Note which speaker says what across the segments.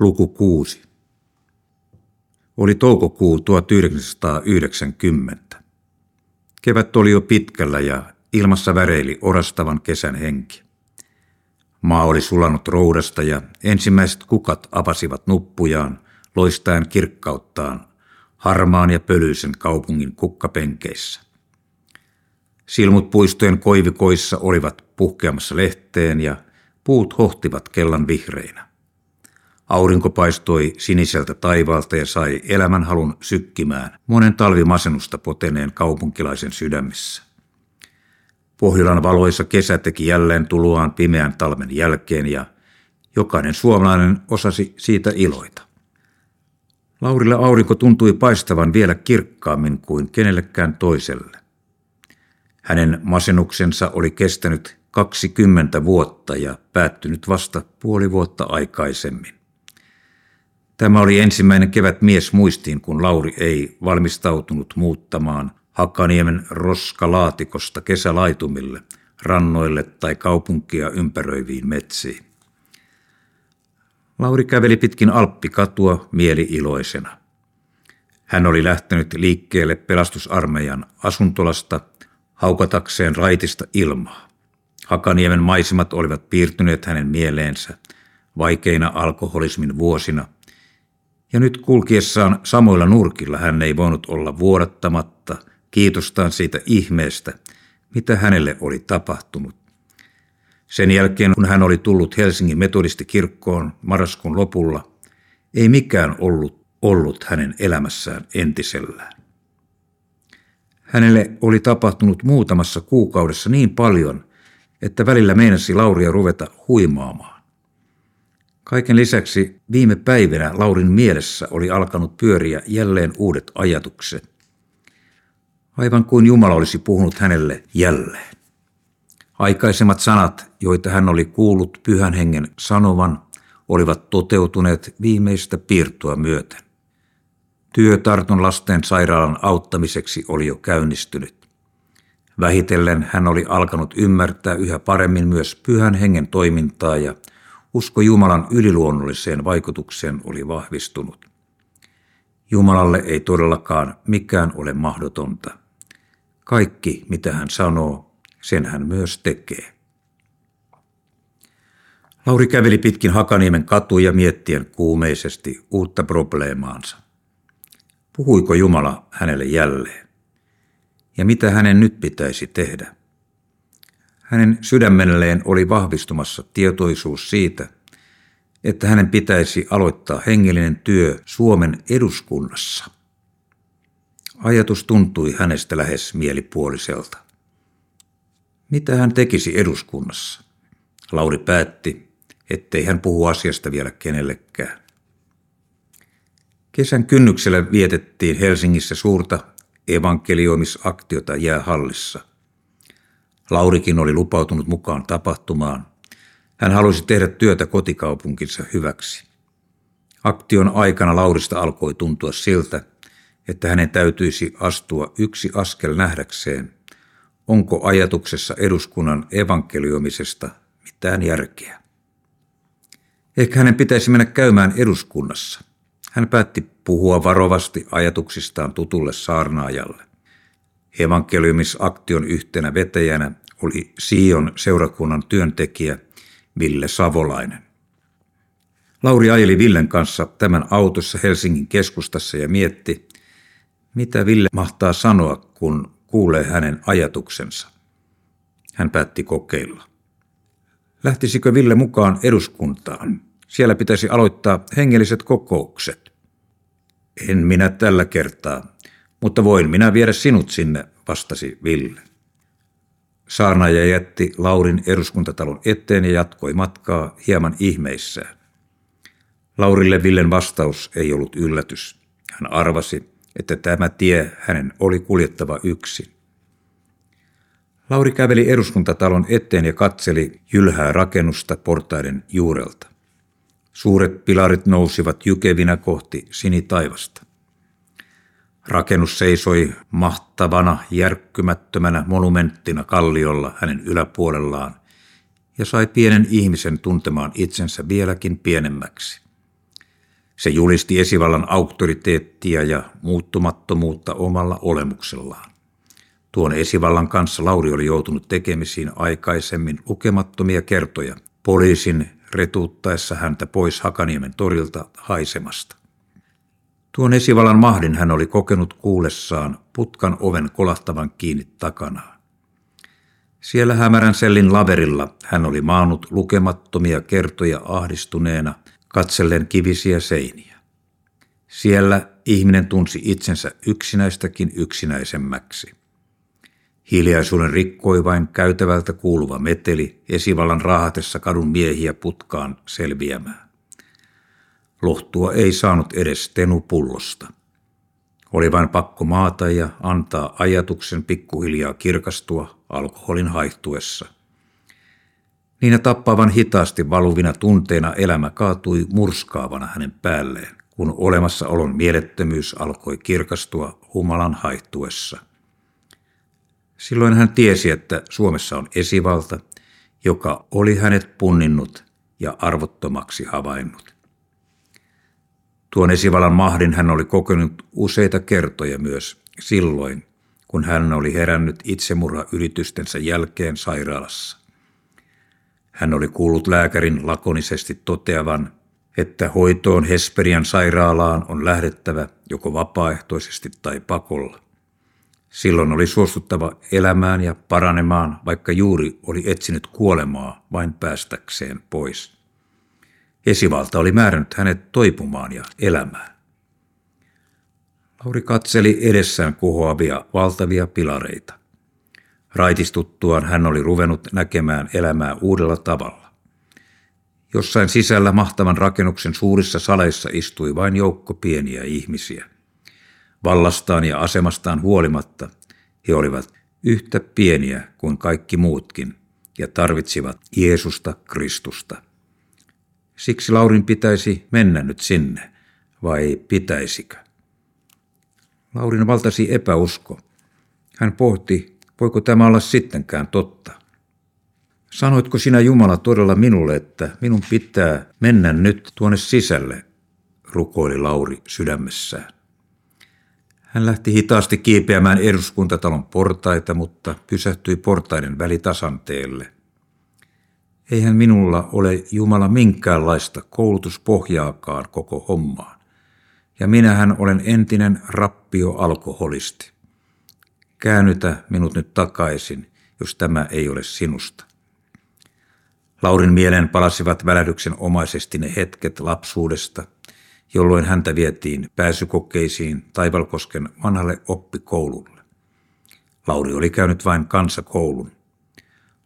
Speaker 1: Luku 6. Oli toukokuu 1990. Kevät oli jo pitkällä ja ilmassa väreili orastavan kesän henki. Maa oli sulanut roudasta ja ensimmäiset kukat avasivat nuppujaan, loistaen kirkkauttaan harmaan ja pölyisen kaupungin kukkapenkeissä. Silmut puistojen koivikoissa olivat puhkeamassa lehteen ja puut hohtivat kellan vihreinä. Aurinko paistoi siniseltä taivaalta ja sai elämänhalun sykkimään monen talvimasennusta poteneen kaupunkilaisen sydämissä. Pohjolan valoissa kesä teki jälleen tuluaan pimeän talven jälkeen ja jokainen suomalainen osasi siitä iloita. Laurille aurinko tuntui paistavan vielä kirkkaammin kuin kenellekään toiselle. Hänen masennuksensa oli kestänyt 20 vuotta ja päättynyt vasta puoli vuotta aikaisemmin. Tämä oli ensimmäinen kevät mies muistiin, kun Lauri ei valmistautunut muuttamaan Hakaniemen roskalaatikosta kesälaitumille, rannoille tai kaupunkia ympäröiviin metsiin. Lauri käveli pitkin Alppikatua mieli iloisena. Hän oli lähtenyt liikkeelle pelastusarmeijan asuntolasta haukatakseen raitista ilmaa. Hakaniemen maisemat olivat piirtyneet hänen mieleensä vaikeina alkoholismin vuosina – ja nyt kulkiessaan samoilla nurkilla hän ei voinut olla vuodattamatta kiitostaan siitä ihmeestä, mitä hänelle oli tapahtunut. Sen jälkeen, kun hän oli tullut Helsingin metodistikirkkoon marraskuun lopulla, ei mikään ollut ollut hänen elämässään entisellään. Hänelle oli tapahtunut muutamassa kuukaudessa niin paljon, että välillä meinasi Lauria ruveta huimaamaan. Kaiken lisäksi viime päivinä Laurin mielessä oli alkanut pyöriä jälleen uudet ajatukset. Aivan kuin Jumala olisi puhunut hänelle jälleen. Aikaisemmat sanat, joita hän oli kuullut pyhän hengen sanovan, olivat toteutuneet viimeistä piirtoa myöten. Työ Tarton lasten sairaalan auttamiseksi oli jo käynnistynyt. Vähitellen hän oli alkanut ymmärtää yhä paremmin myös pyhän hengen toimintaa ja Usko Jumalan yliluonnolliseen vaikutukseen oli vahvistunut. Jumalalle ei todellakaan mikään ole mahdotonta. Kaikki, mitä hän sanoo, sen hän myös tekee. Lauri käveli pitkin Hakaniemen katuja miettien kuumeisesti uutta probleemaansa. Puhuiko Jumala hänelle jälleen? Ja mitä hänen nyt pitäisi tehdä? Hänen sydämelleen oli vahvistumassa tietoisuus siitä, että hänen pitäisi aloittaa hengellinen työ Suomen eduskunnassa. Ajatus tuntui hänestä lähes mielipuoliselta. Mitä hän tekisi eduskunnassa? Lauri päätti, ettei hän puhu asiasta vielä kenellekään. Kesän kynnyksellä vietettiin Helsingissä suurta evankelioimisaktiota jäähallissa. Laurikin oli lupautunut mukaan tapahtumaan. Hän halusi tehdä työtä kotikaupunkinsa hyväksi. Aktion aikana Laurista alkoi tuntua siltä, että hänen täytyisi astua yksi askel nähdäkseen, onko ajatuksessa eduskunnan evankelioimisesta mitään järkeä. Ehkä hänen pitäisi mennä käymään eduskunnassa. Hän päätti puhua varovasti ajatuksistaan tutulle saarnaajalle. Evankeliumisaktion yhtenä vetäjänä oli Sion seurakunnan työntekijä Ville Savolainen. Lauri ajeli Villen kanssa tämän autossa Helsingin keskustassa ja mietti, mitä Ville mahtaa sanoa, kun kuulee hänen ajatuksensa. Hän päätti kokeilla. Lähtisikö Ville mukaan eduskuntaan? Siellä pitäisi aloittaa hengelliset kokoukset. En minä tällä kertaa, mutta voin minä viedä sinut sinne, vastasi Ville. Saarnaaja jätti Laurin eduskuntatalon eteen ja jatkoi matkaa hieman ihmeissään. Laurille Villen vastaus ei ollut yllätys. Hän arvasi, että tämä tie hänen oli kuljettava yksin. Lauri käveli eduskuntatalon eteen ja katseli jylhää rakennusta portaiden juurelta. Suuret pilarit nousivat jykevinä kohti sinitaivasta. Rakennus seisoi mahtavana, järkkymättömänä monumenttina kalliolla hänen yläpuolellaan ja sai pienen ihmisen tuntemaan itsensä vieläkin pienemmäksi. Se julisti esivallan auktoriteettia ja muuttumattomuutta omalla olemuksellaan. Tuon esivallan kanssa Lauri oli joutunut tekemisiin aikaisemmin lukemattomia kertoja poliisin retuuttaessa häntä pois Hakaniemen torilta haisemasta. Tuon esivallan mahdin hän oli kokenut kuullessaan putkan oven kolahtavan kiinni takanaan. Siellä hämärän sellin laverilla hän oli maannut lukemattomia kertoja ahdistuneena katsellen kivisiä seiniä. Siellä ihminen tunsi itsensä yksinäistäkin yksinäisemmäksi. Hiljaisuuden rikkoi vain käytävältä kuuluva meteli esivallan raahatessa kadun miehiä putkaan selviämään. Lohtua ei saanut edes tenupullosta. Oli vain pakko maata ja antaa ajatuksen pikkuhiljaa kirkastua alkoholin haihtuessa. Niinä tappavan hitaasti valuvina tunteina elämä kaatui murskaavana hänen päälleen, kun olemassaolon mielettömyys alkoi kirkastua humalan haihtuessa. Silloin hän tiesi, että Suomessa on esivalta, joka oli hänet punninnut ja arvottomaksi havainnut. Tuon esivallan mahdin hän oli kokenut useita kertoja myös silloin, kun hän oli herännyt itsemurhayritystensä jälkeen sairaalassa. Hän oli kuullut lääkärin lakonisesti toteavan, että hoitoon Hesperian sairaalaan on lähdettävä joko vapaaehtoisesti tai pakolla. Silloin oli suostuttava elämään ja paranemaan, vaikka juuri oli etsinyt kuolemaa vain päästäkseen pois. Esivalta oli määrännyt hänet toipumaan ja elämään. Lauri katseli edessään kuhoavia valtavia pilareita. Raitistuttuaan hän oli ruvennut näkemään elämää uudella tavalla. Jossain sisällä mahtavan rakennuksen suurissa saleissa istui vain joukko pieniä ihmisiä. Vallastaan ja asemastaan huolimatta he olivat yhtä pieniä kuin kaikki muutkin ja tarvitsivat Jeesusta Kristusta. Siksi Laurin pitäisi mennä nyt sinne, vai pitäisikö? Laurin valtasi epäusko. Hän pohti, voiko tämä olla sittenkään totta. Sanoitko sinä Jumala todella minulle, että minun pitää mennä nyt tuonne sisälle, rukoili Lauri sydämessään. Hän lähti hitaasti kiipeämään eduskuntatalon portaita, mutta pysähtyi portaiden välitasanteelle – Eihän minulla ole Jumala minkäänlaista koulutuspohjaakaan koko hommaan. Ja minähän olen entinen rappio-alkoholisti. Käännytä minut nyt takaisin, jos tämä ei ole sinusta. Laurin mieleen palasivat välähdyksen omaisesti ne hetket lapsuudesta, jolloin häntä vietiin pääsykokeisiin Taivalkosken vanhalle oppikoululle. Lauri oli käynyt vain kansakoulun.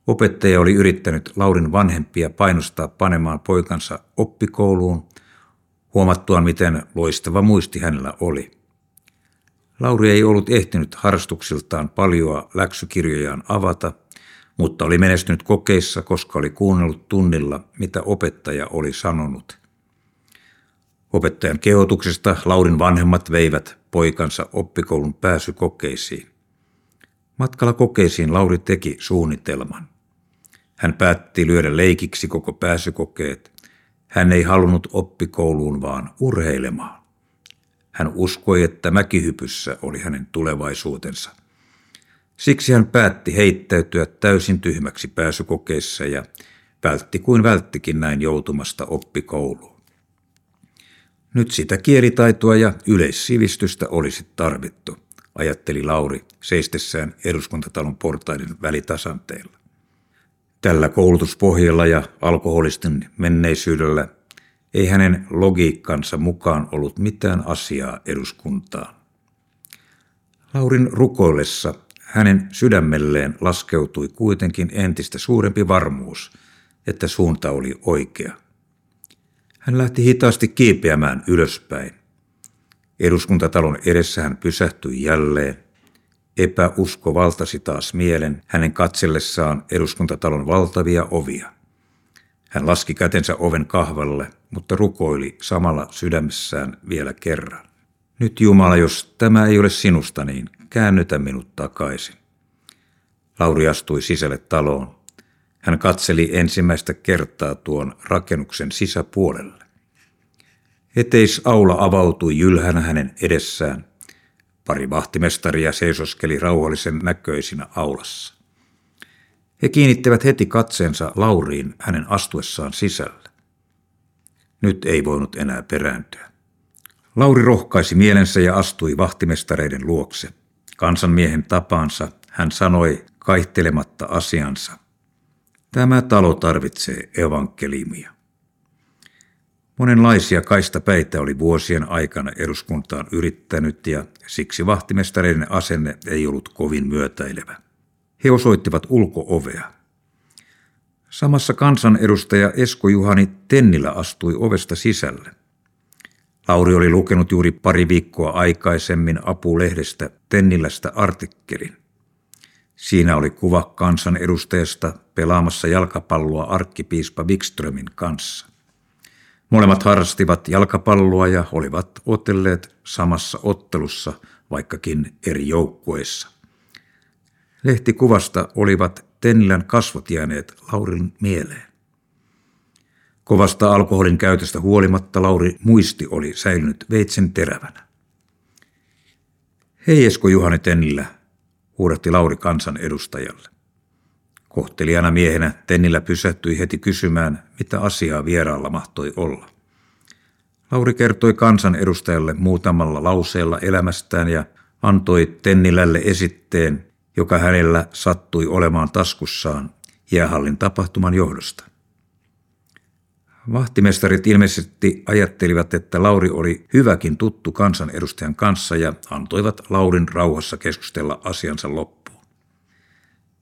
Speaker 1: Opettaja oli yrittänyt Laurin vanhempia painostaa panemaan poikansa oppikouluun, huomattuaan miten loistava muisti hänellä oli. Lauri ei ollut ehtinyt harrastuksiltaan paljoa läksykirjojaan avata, mutta oli menestynyt kokeissa, koska oli kuunnellut tunnilla, mitä opettaja oli sanonut. Opettajan kehotuksesta Laurin vanhemmat veivät poikansa oppikoulun pääsykokeisiin. Matkalla kokeisiin Lauri teki suunnitelman. Hän päätti lyödä leikiksi koko pääsykokeet. Hän ei halunnut oppikouluun, vaan urheilemaan. Hän uskoi, että mäkihypyssä oli hänen tulevaisuutensa. Siksi hän päätti heittäytyä täysin tyhmäksi pääsykokeissa ja vältti kuin välttikin näin joutumasta oppikouluun. Nyt sitä kielitaitoa ja yleissivistystä olisi tarvittu, ajatteli Lauri seistessään eduskuntatalon portaiden välitasanteella. Tällä koulutuspohjalla ja alkoholistin menneisyydellä ei hänen logiikkansa mukaan ollut mitään asiaa eduskuntaan. Laurin rukoillessa hänen sydämelleen laskeutui kuitenkin entistä suurempi varmuus, että suunta oli oikea. Hän lähti hitaasti kiipeämään ylöspäin. Eduskuntatalon edessä hän pysähtyi jälleen Epäusko valtasi taas mielen hänen katsellessaan eduskuntatalon valtavia ovia. Hän laski kätensä oven kahvalle, mutta rukoili samalla sydämessään vielä kerran. Nyt Jumala, jos tämä ei ole sinusta, niin käännytä minut takaisin. Lauri astui sisälle taloon. Hän katseli ensimmäistä kertaa tuon rakennuksen sisäpuolelle. Eteisaula avautui jylhänä hänen edessään. Pari vahtimestaria seisoskeli rauhallisen näköisinä aulassa. He kiinnittivät heti katseensa Lauriin hänen astuessaan sisälle. Nyt ei voinut enää perääntyä. Lauri rohkaisi mielensä ja astui vahtimestareiden luokse. Kansanmiehen tapaansa hän sanoi kaihtelematta asiansa. Tämä talo tarvitsee evankeliumia. Monenlaisia kaistapäitä oli vuosien aikana eduskuntaan yrittänyt ja siksi vahtimestareiden asenne ei ollut kovin myötäilevä. He osoittivat ulkoovea. Samassa kansanedustaja Esko Juhani Tennilä astui ovesta sisälle. Lauri oli lukenut juuri pari viikkoa aikaisemmin Apulehdestä Tennilästä artikkelin. Siinä oli kuva kansanedustajasta pelaamassa jalkapalloa arkkipiispa Wikströmin kanssa. Molemmat harrastivat jalkapalloa ja olivat otelleet samassa ottelussa, vaikkakin eri joukkueissa. Lehtikuvasta olivat Tennilän kasvot jääneet Laurin mieleen. Kovasta alkoholin käytöstä huolimatta Lauri muisti oli säilynyt veitsen terävänä. Hei Esko Juhani Tennilä, huudatti Lauri kansan edustajalle. Kohtelijana miehenä Tennillä pysähtyi heti kysymään, mitä asiaa vieraalla mahtoi olla. Lauri kertoi kansan edustajalle muutamalla lauseella elämästään ja antoi Tennilälle esitteen, joka hänellä sattui olemaan taskussaan jäähallin tapahtuman johdosta. Vahtimestarit ilmeisesti ajattelivat, että Lauri oli hyväkin tuttu kansanedustajan kanssa ja antoivat Laurin rauhassa keskustella asiansa loppuun.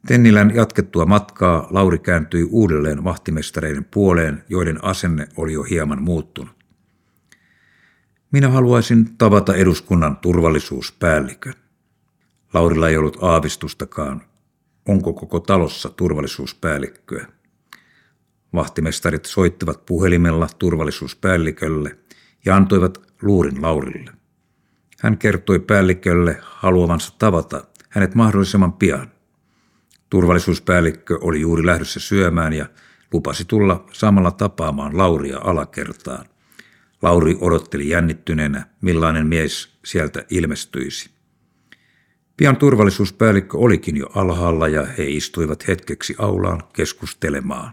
Speaker 1: Tennilän jatkettua matkaa Lauri kääntyi uudelleen vahtimestareiden puoleen, joiden asenne oli jo hieman muuttunut. Minä haluaisin tavata eduskunnan turvallisuuspäällikön. Laurilla ei ollut aavistustakaan, onko koko talossa turvallisuuspäällikköä. Vahtimestarit soittivat puhelimella turvallisuuspäällikölle ja antoivat luurin Laurille. Hän kertoi päällikölle haluavansa tavata hänet mahdollisimman pian. Turvallisuuspäällikkö oli juuri lähdössä syömään ja lupasi tulla samalla tapaamaan Lauria alakertaan. Lauri odotteli jännittyneenä, millainen mies sieltä ilmestyisi. Pian turvallisuuspäällikkö olikin jo alhaalla ja he istuivat hetkeksi aulaan keskustelemaan.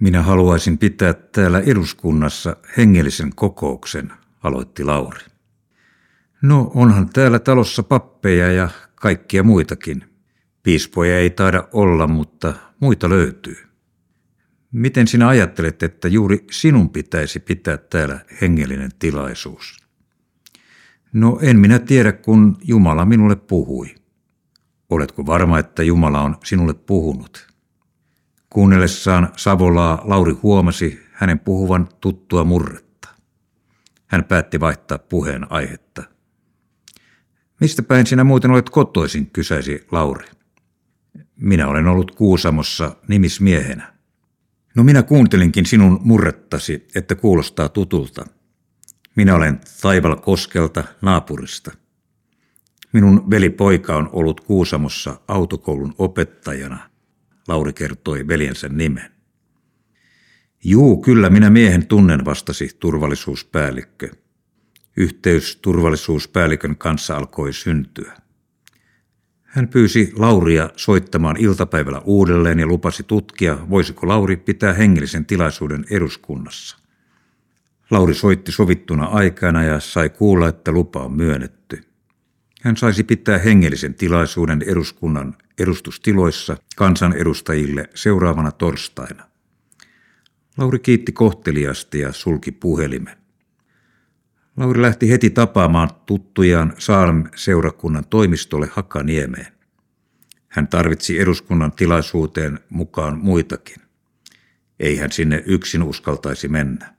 Speaker 1: Minä haluaisin pitää täällä eduskunnassa hengellisen kokouksen, aloitti Lauri. No onhan täällä talossa pappeja ja kaikkia muitakin. Piispoja ei taida olla, mutta muita löytyy. Miten sinä ajattelet, että juuri sinun pitäisi pitää täällä hengellinen tilaisuus? No en minä tiedä, kun Jumala minulle puhui. Oletko varma, että Jumala on sinulle puhunut? Kuunnellessaan Savolaa Lauri huomasi hänen puhuvan tuttua murretta. Hän päätti vaihtaa puheen aihetta. Mistä päin sinä muuten olet kotoisin, kysäisi Lauri. Minä olen ollut Kuusamossa nimismiehenä. No minä kuuntelinkin sinun murrettasi, että kuulostaa tutulta. Minä olen Taival Koskelta naapurista. Minun velipoika on ollut Kuusamossa autokoulun opettajana Lauri kertoi veljensä nimen. Juu, kyllä minä miehen tunnen, vastasi turvallisuuspäällikkö. Yhteys turvallisuuspäällikön kanssa alkoi syntyä. Hän pyysi Lauria soittamaan iltapäivällä uudelleen ja lupasi tutkia, voisiko Lauri pitää hengellisen tilaisuuden eduskunnassa. Lauri soitti sovittuna aikana ja sai kuulla, että lupa on myönnetty. Hän saisi pitää hengellisen tilaisuuden eduskunnan edustustiloissa kansanedustajille seuraavana torstaina. Lauri kiitti kohteliasti ja sulki puhelimen. Lauri lähti heti tapaamaan tuttujaan Saalm-seurakunnan toimistolle Hakaniemeen. Hän tarvitsi eduskunnan tilaisuuteen mukaan muitakin. Ei hän sinne yksin uskaltaisi mennä.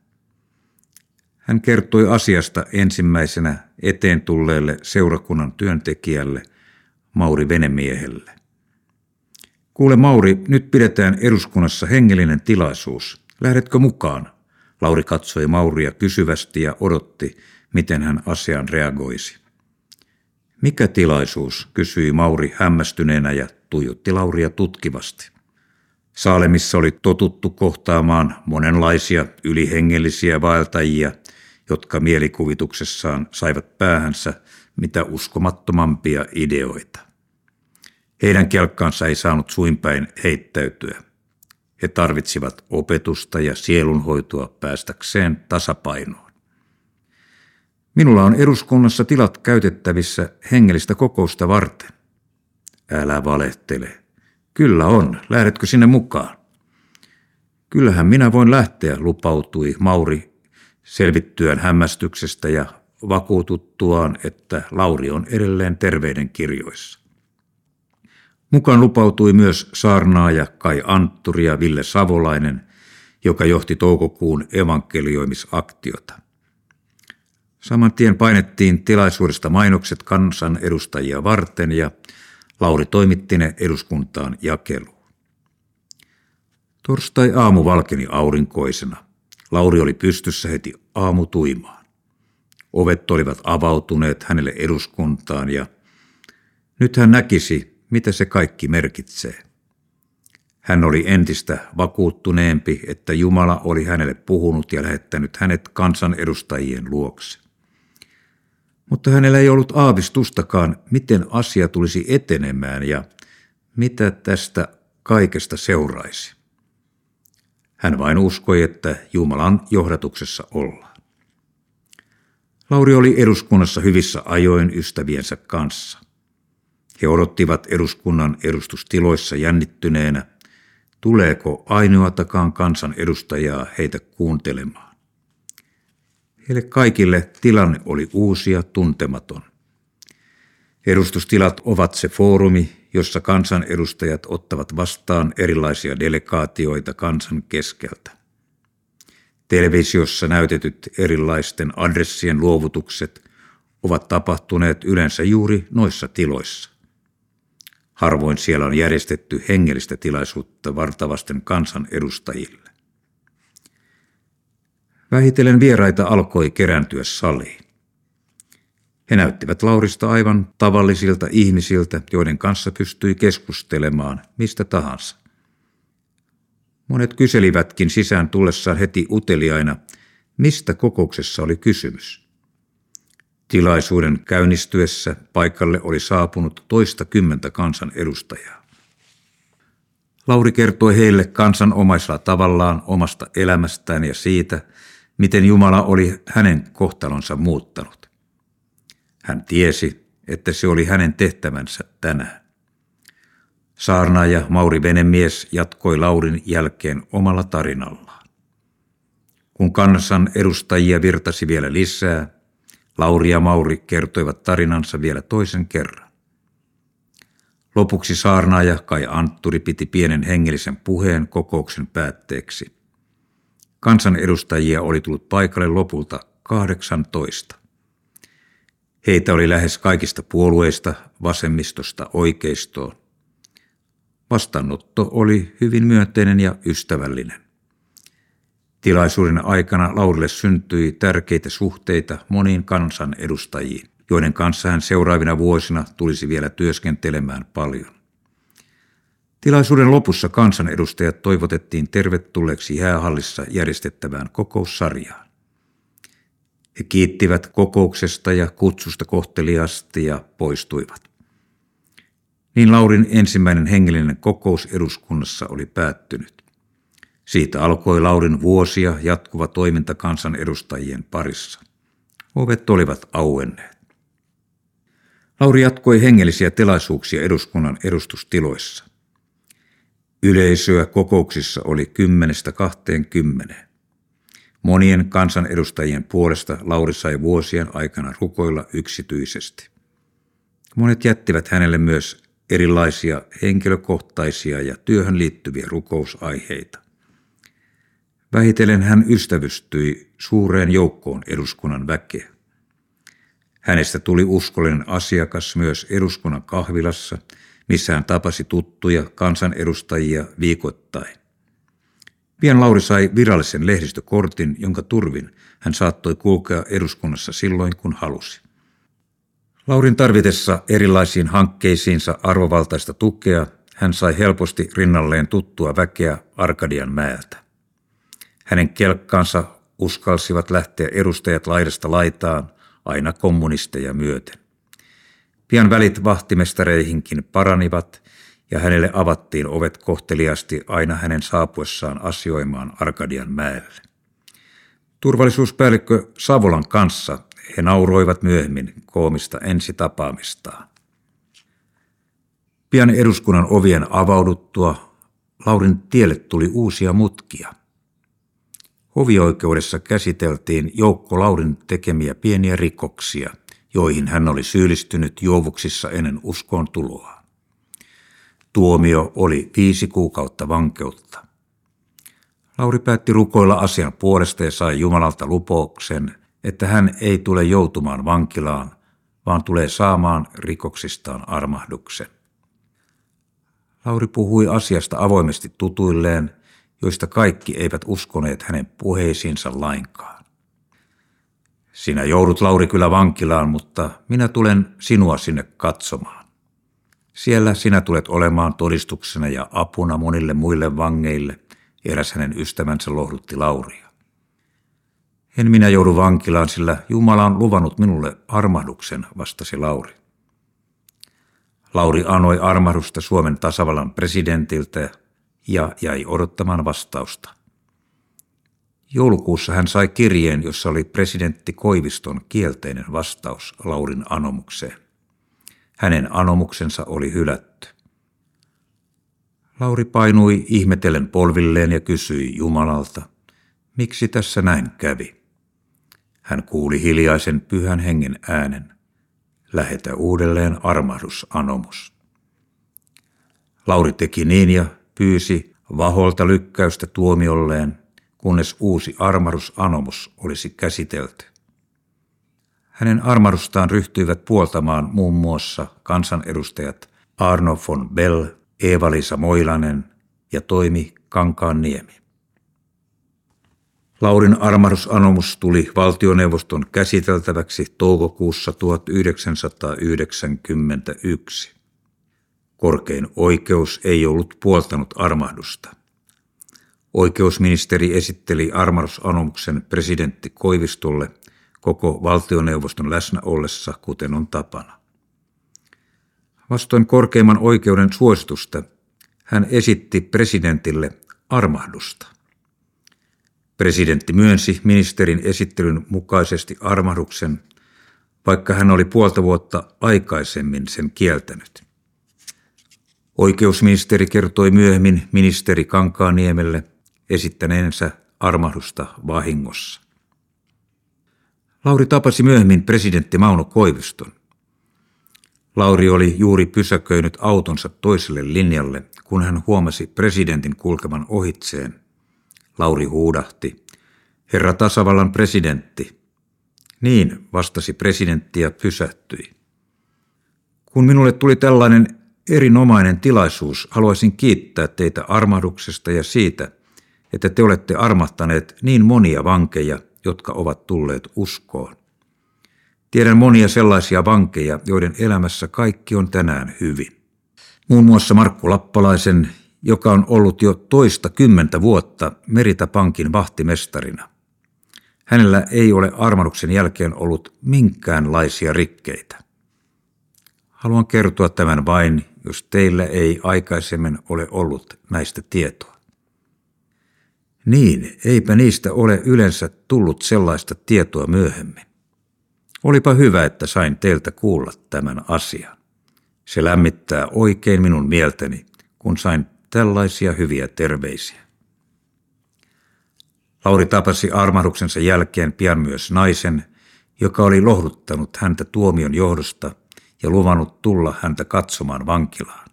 Speaker 1: Hän kertoi asiasta ensimmäisenä eteen tulleelle seurakunnan työntekijälle, Mauri Venemiehelle. Kuule Mauri, nyt pidetään eduskunnassa hengellinen tilaisuus. Lähdetkö mukaan? Lauri katsoi Mauria kysyvästi ja odotti, miten hän asiaan reagoisi. Mikä tilaisuus, kysyi Mauri hämmästyneenä ja tuijotti Lauria tutkivasti. Saalemissa oli totuttu kohtaamaan monenlaisia ylihengellisiä vaeltajia – jotka mielikuvituksessaan saivat päähänsä mitä uskomattomampia ideoita. Heidän kelkkaansa ei saanut suinpäin heittäytyä. He tarvitsivat opetusta ja sielunhoitoa päästäkseen tasapainoon. Minulla on eduskunnassa tilat käytettävissä hengellistä kokousta varten. Älä valehtele. Kyllä on. Lähdetkö sinne mukaan? Kyllähän minä voin lähteä, lupautui Mauri selvittyään hämmästyksestä ja vakuututtuaan, että Lauri on edelleen terveyden kirjoissa. Mukaan lupautui myös saarnaaja Kai Antturi ja Ville Savolainen, joka johti toukokuun evankelioimisaktiota. Saman tien painettiin tilaisuudesta mainokset kansan edustajia varten ja Lauri toimitti ne eduskuntaan jakeluun. Torstai aamu valkeni aurinkoisena. Lauri oli pystyssä heti aamutuimaan. Ovet olivat avautuneet hänelle eduskuntaan ja nyt hän näkisi, mitä se kaikki merkitsee. Hän oli entistä vakuuttuneempi, että Jumala oli hänelle puhunut ja lähettänyt hänet kansanedustajien luokse. Mutta hänellä ei ollut aavistustakaan, miten asia tulisi etenemään ja mitä tästä kaikesta seuraisi. Hän vain uskoi, että Jumalan johdatuksessa ollaan. Lauri oli eduskunnassa hyvissä ajoin ystäviensä kanssa. He odottivat eduskunnan edustustiloissa jännittyneenä, tuleeko ainoatakaan kansan edustajaa heitä kuuntelemaan. Heille kaikille tilanne oli uusi ja tuntematon. Edustustilat ovat se foorumi, jossa kansanedustajat ottavat vastaan erilaisia delegaatioita kansan keskeltä. Televisiossa näytetyt erilaisten adressien luovutukset ovat tapahtuneet yleensä juuri noissa tiloissa. Harvoin siellä on järjestetty hengellistä tilaisuutta vartavasten kansanedustajille. Vähitellen vieraita alkoi kerääntyä saliin. He näyttivät Laurista aivan tavallisilta ihmisiltä, joiden kanssa pystyi keskustelemaan mistä tahansa. Monet kyselivätkin sisään tullessaan heti uteliaina, mistä kokouksessa oli kysymys. Tilaisuuden käynnistyessä paikalle oli saapunut toista kymmentä kansan edustajaa. Lauri kertoi heille kansanomaisella tavallaan omasta elämästään ja siitä, miten Jumala oli hänen kohtalonsa muuttanut. Hän tiesi, että se oli hänen tehtävänsä tänään. Saarnaaja Mauri Venemies jatkoi Laurin jälkeen omalla tarinallaan. Kun kansan edustajia virtasi vielä lisää, Lauri ja Mauri kertoivat tarinansa vielä toisen kerran. Lopuksi saarnaaja Kai Antturi piti pienen hengellisen puheen kokouksen päätteeksi. Kansanedustajia oli tullut paikalle lopulta 18. Heitä oli lähes kaikista puolueista, vasemmistosta oikeistoon. Vastaanotto oli hyvin myönteinen ja ystävällinen. Tilaisuuden aikana Laurille syntyi tärkeitä suhteita moniin kansan edustajiin, joiden kanssa hän seuraavina vuosina tulisi vielä työskentelemään paljon. Tilaisuuden lopussa kansanedustajat toivotettiin tervetulleeksi jäähallissa järjestettävään kokoussarjaan. He kiittivät kokouksesta ja kutsusta kohteliasti ja poistuivat. Niin Laurin ensimmäinen hengellinen kokous eduskunnassa oli päättynyt. Siitä alkoi Laurin vuosia jatkuva toiminta kansan edustajien parissa. Ovet olivat auenneet. Lauri jatkoi hengellisiä tilaisuuksia eduskunnan edustustiloissa. Yleisöä kokouksissa oli kymmenestä kahteen kymmeneen. Monien kansanedustajien puolesta Lauri sai vuosien aikana rukoilla yksityisesti. Monet jättivät hänelle myös erilaisia henkilökohtaisia ja työhön liittyviä rukousaiheita. Vähitellen hän ystävystyi suureen joukkoon eduskunnan väkeä. Hänestä tuli uskollinen asiakas myös eduskunnan kahvilassa, missä hän tapasi tuttuja kansanedustajia viikoittain. Pian Lauri sai virallisen lehdistökortin, jonka turvin hän saattoi kulkea eduskunnassa silloin, kun halusi. Laurin tarvitessa erilaisiin hankkeisiinsa arvovaltaista tukea, hän sai helposti rinnalleen tuttua väkeä Arkadian mäeltä. Hänen kelkkaansa uskalsivat lähteä edustajat laidasta laitaan aina kommunisteja myöten. Pian välit vahtimestareihinkin paranivat ja hänelle avattiin ovet kohteliasti aina hänen saapuessaan asioimaan Arkadian mäelle. Turvallisuuspäällikkö Savolan kanssa he nauroivat myöhemmin koomista ensitapaamistaan. Pian eduskunnan ovien avauduttua Laurin tielle tuli uusia mutkia. Hovioikeudessa käsiteltiin joukko Laurin tekemiä pieniä rikoksia, joihin hän oli syyllistynyt juovuksissa ennen uskoon tuloa. Tuomio oli viisi kuukautta vankeutta. Lauri päätti rukoilla asian puolesta ja sai Jumalalta lupouksen, että hän ei tule joutumaan vankilaan, vaan tulee saamaan rikoksistaan armahduksen. Lauri puhui asiasta avoimesti tutuilleen, joista kaikki eivät uskoneet hänen puheisiinsa lainkaan. Sinä joudut Lauri kyllä vankilaan, mutta minä tulen sinua sinne katsomaan. Siellä sinä tulet olemaan todistuksena ja apuna monille muille vangeille, eräs hänen ystävänsä lohdutti Lauria. En minä joudu vankilaan, sillä Jumala on luvannut minulle armahduksen, vastasi Lauri. Lauri anoi armahdusta Suomen tasavallan presidentiltä ja jäi odottamaan vastausta. Joulukuussa hän sai kirjeen, jossa oli presidentti Koiviston kielteinen vastaus Laurin anomukseen. Hänen anomuksensa oli hylätty. Lauri painui ihmetellen polvilleen ja kysyi Jumalalta, miksi tässä näin kävi. Hän kuuli hiljaisen pyhän hengen äänen. Lähetä uudelleen armahdusanomus. Lauri teki niin ja pyysi vaholta lykkäystä tuomiolleen, kunnes uusi armahdusanomus olisi käsitelty. Hänen armarustaan ryhtyivät puoltamaan muun muassa kansanedustajat Arno von Bell, Eeva-Liisa Moilanen ja Toimi Kankaanniemi. Laurin armarusanomus tuli valtioneuvoston käsiteltäväksi toukokuussa 1991. Korkein oikeus ei ollut puoltanut armahdusta. Oikeusministeri esitteli armarusanomuksen presidentti Koivistolle koko valtioneuvoston läsnä ollessa, kuten on tapana. Vastoin korkeimman oikeuden suositusta hän esitti presidentille armahdusta. Presidentti myönsi ministerin esittelyn mukaisesti armahduksen, vaikka hän oli puolta vuotta aikaisemmin sen kieltänyt. Oikeusministeri kertoi myöhemmin ministeri Kankaaniemelle esittäneensä armahdusta vahingossa. Lauri tapasi myöhemmin presidentti Mauno Koiviston. Lauri oli juuri pysäköinyt autonsa toiselle linjalle, kun hän huomasi presidentin kulkevan ohitseen. Lauri huudahti, herra tasavallan presidentti. Niin, vastasi presidentti ja pysähtyi. Kun minulle tuli tällainen erinomainen tilaisuus, haluaisin kiittää teitä armahduksesta ja siitä, että te olette armahtaneet niin monia vankeja, jotka ovat tulleet uskoon. Tiedän monia sellaisia vankeja, joiden elämässä kaikki on tänään hyvin. Muun muassa Markku Lappalaisen, joka on ollut jo toista kymmentä vuotta Meritapankin vahtimestarina. Hänellä ei ole armahduksen jälkeen ollut minkäänlaisia rikkeitä. Haluan kertoa tämän vain, jos teillä ei aikaisemmin ole ollut näistä tietoa. Niin, eipä niistä ole yleensä tullut sellaista tietoa myöhemmin. Olipa hyvä, että sain teiltä kuulla tämän asian. Se lämmittää oikein minun mieltäni, kun sain tällaisia hyviä terveisiä. Lauri tapasi armahduksensa jälkeen pian myös naisen, joka oli lohduttanut häntä tuomion johdosta ja luvannut tulla häntä katsomaan vankilaan.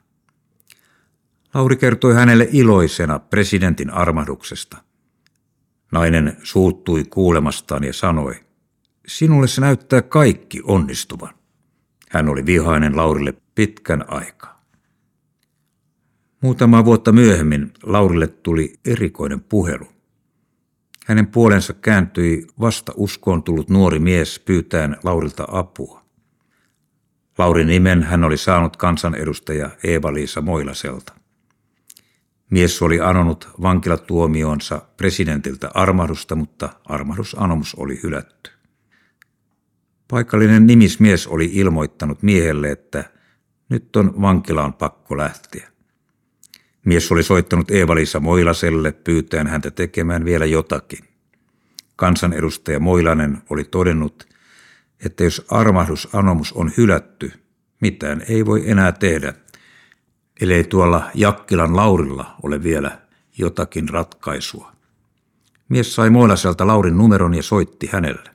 Speaker 1: Lauri kertoi hänelle iloisena presidentin armahduksesta. Nainen suuttui kuulemastaan ja sanoi, sinulle se näyttää kaikki onnistuvan. Hän oli vihainen Laurille pitkän aikaa. Muutama vuotta myöhemmin Laurille tuli erikoinen puhelu. Hänen puolensa kääntyi vasta uskoon tullut nuori mies pyytäen Laurilta apua. Laurin nimen hän oli saanut kansanedustaja Eeva-Liisa Moilaselta. Mies oli anonut vankilatuomionsa presidentiltä armahdusta, mutta armahdusanomus oli hylätty. Paikallinen nimismies oli ilmoittanut miehelle, että nyt on vankilaan pakko lähteä. Mies oli soittanut Eeva-Liisa Moilaselle pyytäen häntä tekemään vielä jotakin. Kansanedustaja Moilanen oli todennut, että jos armahdusanomus on hylätty, mitään ei voi enää tehdä, ellei tuolla Jakkilan Laurilla ole vielä jotakin ratkaisua. Mies sai Moilaselta Laurin numeron ja soitti hänelle.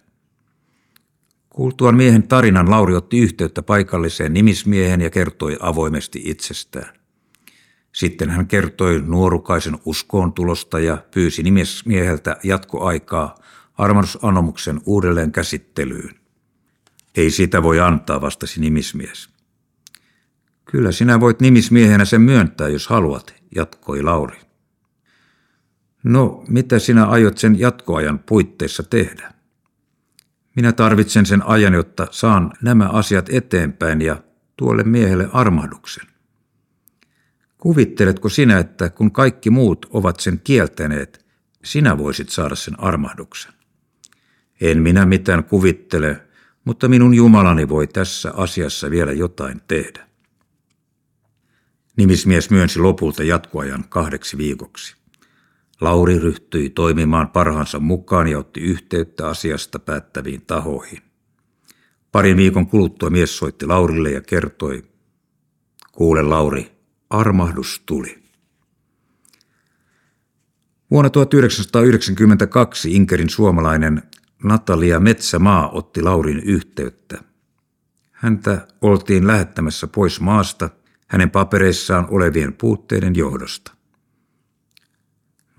Speaker 1: Kuultuaan miehen tarinan Lauri otti yhteyttä paikalliseen nimismiehen ja kertoi avoimesti itsestään. Sitten hän kertoi nuorukaisen uskoon tulosta ja pyysi nimismieheltä jatkoaikaa armahdusanomuksen uudelleen käsittelyyn. Ei sitä voi antaa, vastasi nimismies. Kyllä sinä voit nimismiehenä sen myöntää, jos haluat, jatkoi Lauri. No, mitä sinä aiot sen jatkoajan puitteissa tehdä? Minä tarvitsen sen ajan, jotta saan nämä asiat eteenpäin ja tuolle miehelle armahduksen. Kuvitteletko sinä, että kun kaikki muut ovat sen kieltäneet, sinä voisit saada sen armahduksen? En minä mitään kuvittele, mutta minun Jumalani voi tässä asiassa vielä jotain tehdä. Nimismies myönsi lopulta jatkoajan kahdeksi viikoksi. Lauri ryhtyi toimimaan parhaansa mukaan ja otti yhteyttä asiasta päättäviin tahoihin. Parin viikon kuluttua mies soitti Laurille ja kertoi, kuule Lauri, armahdus tuli. Vuonna 1992 Inkerin suomalainen Natalia Metsämaa otti Laurin yhteyttä. Häntä oltiin lähettämässä pois maasta hänen papereissaan olevien puutteiden johdosta.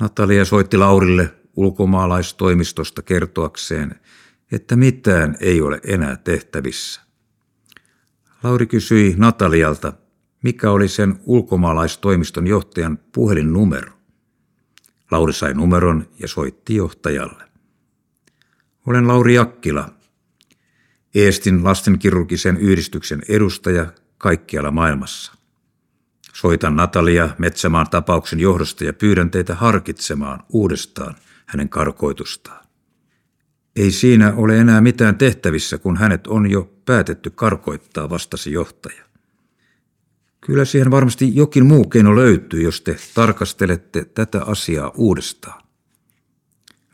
Speaker 1: Natalia soitti Laurille ulkomaalaistoimistosta kertoakseen, että mitään ei ole enää tehtävissä. Lauri kysyi Natalialta, mikä oli sen ulkomaalaistoimiston johtajan puhelinnumero. Lauri sai numeron ja soitti johtajalle. Olen Lauri Jakkila, Eestin lastenkirurgisen yhdistyksen edustaja kaikkialla maailmassa. Soitan Natalia Metsämaan tapauksen johdosta ja pyydän teitä harkitsemaan uudestaan hänen karkoitustaan. Ei siinä ole enää mitään tehtävissä, kun hänet on jo päätetty karkoittaa, vastasi johtaja. Kyllä siihen varmasti jokin muu keino löytyy, jos te tarkastelette tätä asiaa uudestaan.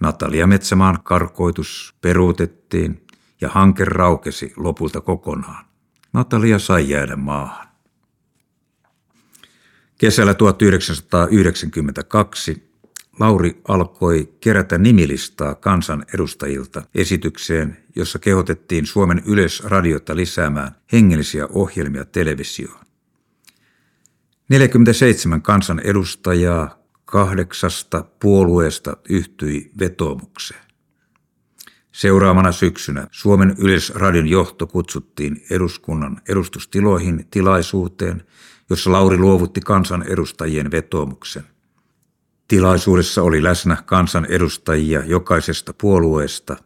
Speaker 1: Natalia Metsämaan karkoitus peruutettiin ja hanke raukesi lopulta kokonaan. Natalia sai jäädä maahan. Kesällä 1992 Lauri alkoi kerätä nimilistaa kansan edustajilta esitykseen, jossa kehotettiin Suomen yleisradiota lisäämään hengellisiä ohjelmia televisioon. 47 kansan edustajaa kahdeksasta puolueesta yhtyi vetoomukseen. Seuraavana syksynä Suomen yleisradion johto kutsuttiin eduskunnan edustustiloihin tilaisuuteen, jossa Lauri luovutti kansan edustajien vetoomuksen. Tilaisuudessa oli läsnä kansan edustajia jokaisesta puolueesta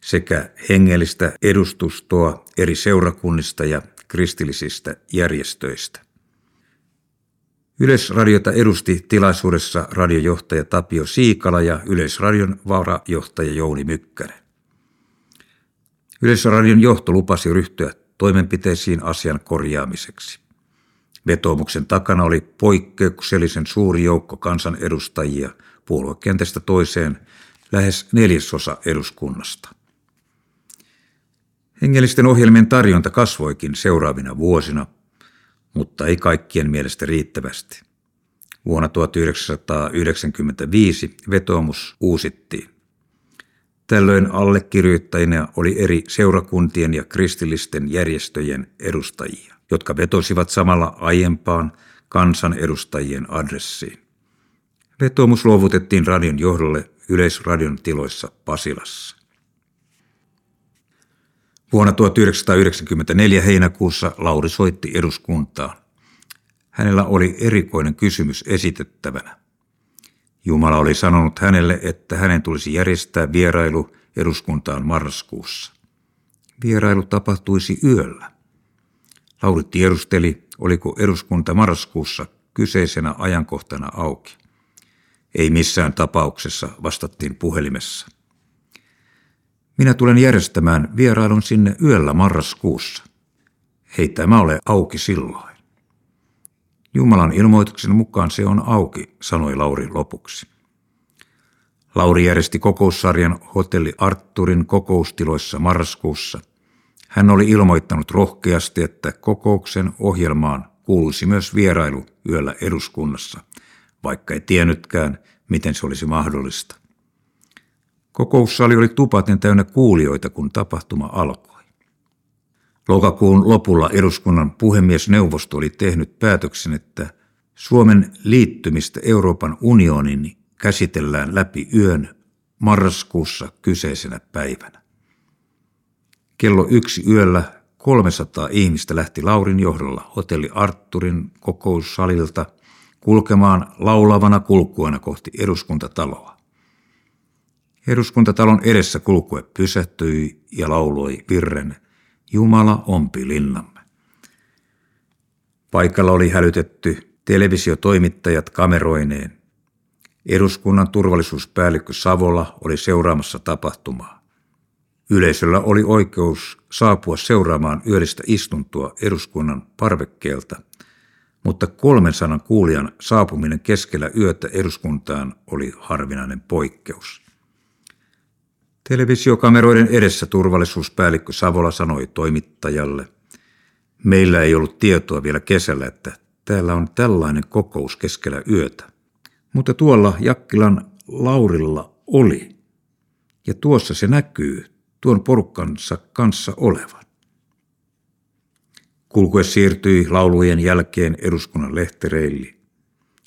Speaker 1: sekä hengellistä edustustoa eri seurakunnista ja kristillisistä järjestöistä. Yleisradiota edusti tilaisuudessa radiojohtaja Tapio Siikala ja Yleisradion varajohtaja Jouni Mykkänen. Yleisradion johto lupasi ryhtyä toimenpiteisiin asian korjaamiseksi. Vetoomuksen takana oli poikkeuksellisen suuri joukko kansanedustajia puoluekentästä toiseen, lähes neljäsosa eduskunnasta. Hengellisten ohjelmien tarjonta kasvoikin seuraavina vuosina, mutta ei kaikkien mielestä riittävästi. Vuonna 1995 vetoomus uusittiin. Tällöin allekirjoittajina oli eri seurakuntien ja kristillisten järjestöjen edustajia jotka vetosivat samalla aiempaan kansanedustajien adressiin. Vetoomus luovutettiin radion johdolle Yleisradion tiloissa Pasilassa. Vuonna 1994 heinäkuussa Lauri soitti eduskuntaan. Hänellä oli erikoinen kysymys esitettävänä. Jumala oli sanonut hänelle, että hänen tulisi järjestää vierailu eduskuntaan marraskuussa. Vierailu tapahtuisi yöllä. Lauri tiedusteli, oliko eduskunta marraskuussa kyseisenä ajankohtana auki. Ei missään tapauksessa, vastattiin puhelimessa. Minä tulen järjestämään vierailun sinne yöllä marraskuussa. Ei tämä ole auki silloin. Jumalan ilmoituksen mukaan se on auki, sanoi Lauri lopuksi. Lauri järjesti kokoussarjan hotelli Arturin kokoustiloissa marraskuussa. Hän oli ilmoittanut rohkeasti, että kokouksen ohjelmaan kuuluisi myös vierailu yöllä eduskunnassa, vaikka ei tiennytkään, miten se olisi mahdollista. Kokoussali oli tupaten täynnä kuulijoita, kun tapahtuma alkoi. Lokakuun lopulla eduskunnan puhemiesneuvosto oli tehnyt päätöksen, että Suomen liittymistä Euroopan unioniin käsitellään läpi yön marraskuussa kyseisenä päivänä. Kello yksi yöllä 300 ihmistä lähti Laurin johdolla hotelli Arturin kokoussalilta kulkemaan laulavana kulkuana kohti eduskuntataloa. Eduskuntatalon edessä kulkue pysähtyi ja lauloi virren Jumala ompi linnamme. Paikalla oli hälytetty televisiotoimittajat kameroineen. Eduskunnan turvallisuuspäällikkö Savola oli seuraamassa tapahtumaa. Yleisöllä oli oikeus saapua seuraamaan yöllistä istuntoa eduskunnan parvekkeelta, mutta 300 kuulijan saapuminen keskellä yötä eduskuntaan oli harvinainen poikkeus. Televisiokameroiden edessä turvallisuuspäällikkö Savola sanoi toimittajalle, meillä ei ollut tietoa vielä kesällä, että täällä on tällainen kokous keskellä yötä. Mutta tuolla Jakkilan Laurilla oli. Ja tuossa se näkyy tuon porukkansa kanssa olevan. Kulkue siirtyi laulujen jälkeen eduskunnan lehtereille.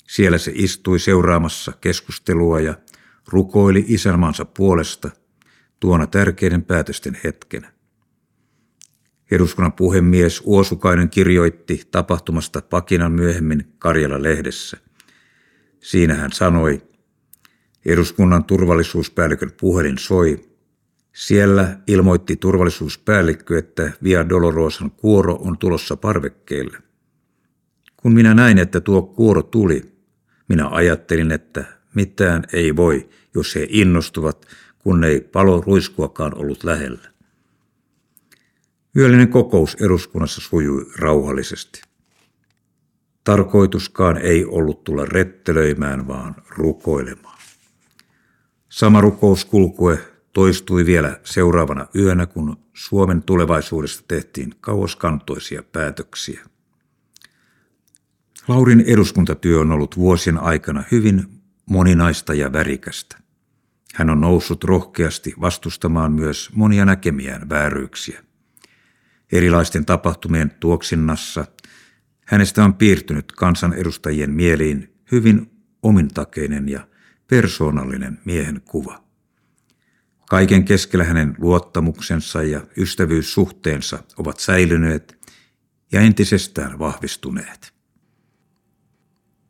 Speaker 1: Siellä se istui seuraamassa keskustelua ja rukoili isänmaansa puolesta – tuona tärkeiden päätösten hetkenä. Eduskunnan puhemies Uosukainen kirjoitti tapahtumasta Pakinan myöhemmin Karjala-lehdessä. Siinä hän sanoi, eduskunnan turvallisuuspäällikön puhelin soi. Siellä ilmoitti turvallisuuspäällikkö, että Via Dolorosan kuoro on tulossa parvekkeelle. Kun minä näin, että tuo kuoro tuli, minä ajattelin, että mitään ei voi, jos he innostuvat kun ei palo ruiskuakaan ollut lähellä. Yöllinen kokous eduskunnassa sujui rauhallisesti. Tarkoituskaan ei ollut tulla rettelöimään, vaan rukoilemaan. Sama rukouskulkue toistui vielä seuraavana yönä, kun Suomen tulevaisuudesta tehtiin kauaskantoisia päätöksiä. Laurin eduskuntatyö on ollut vuosien aikana hyvin moninaista ja värikästä. Hän on noussut rohkeasti vastustamaan myös monia näkemiään vääryyksiä. Erilaisten tapahtumien tuoksinnassa hänestä on piirtynyt kansanedustajien mieliin hyvin omintakeinen ja persoonallinen miehen kuva. Kaiken keskellä hänen luottamuksensa ja ystävyyssuhteensa ovat säilyneet ja entisestään vahvistuneet.